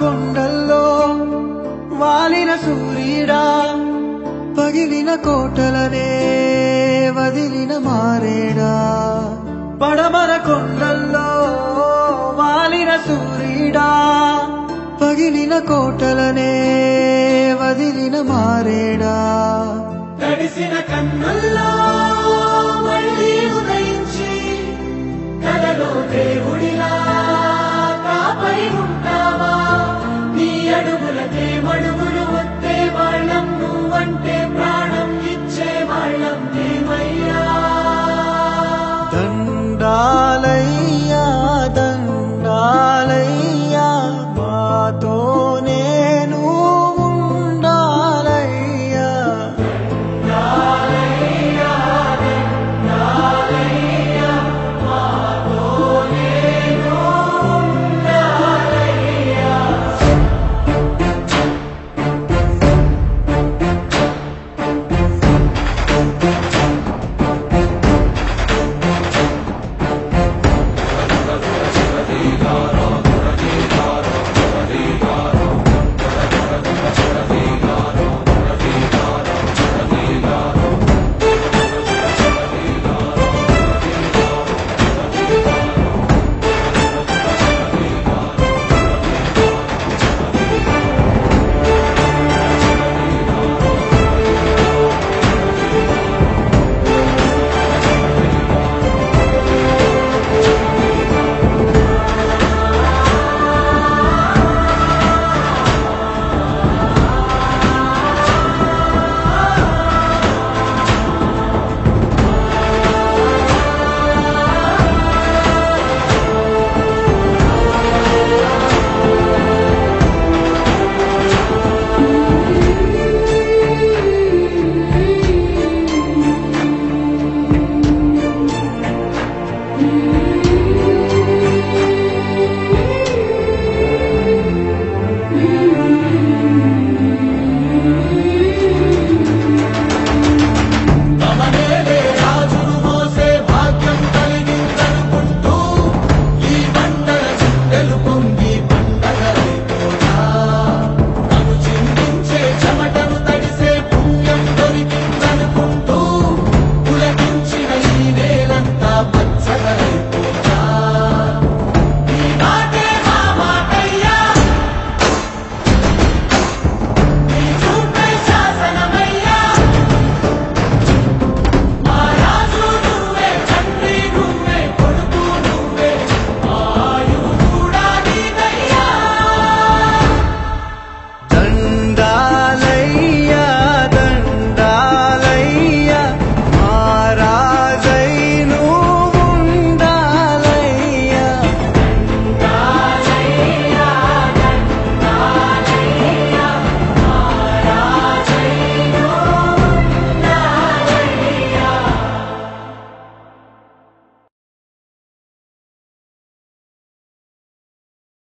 కొండల్లో వాలిన సూర్యుడా పగిలిన కోటలనే వదిలిన మారేడా. పడమర కొండల్లో వాలిన సూర్యుడా పగిలిన కోటలనే వదిలిన మారేడా. తడిసిన కన్నుల్లో